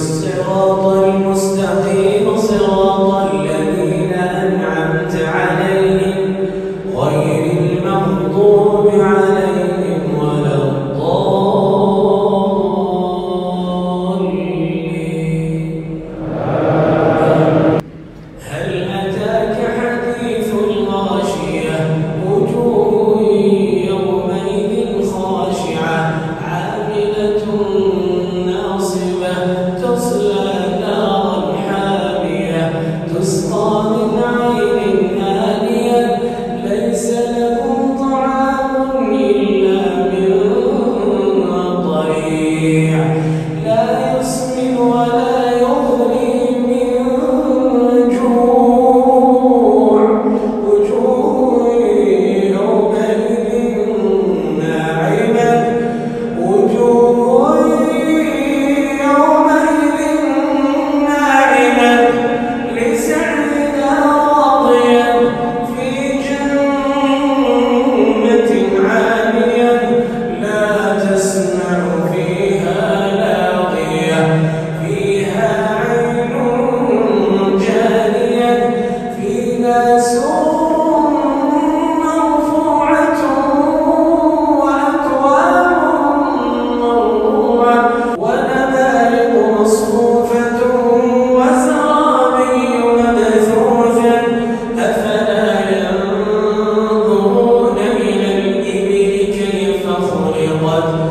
الصراط 나오는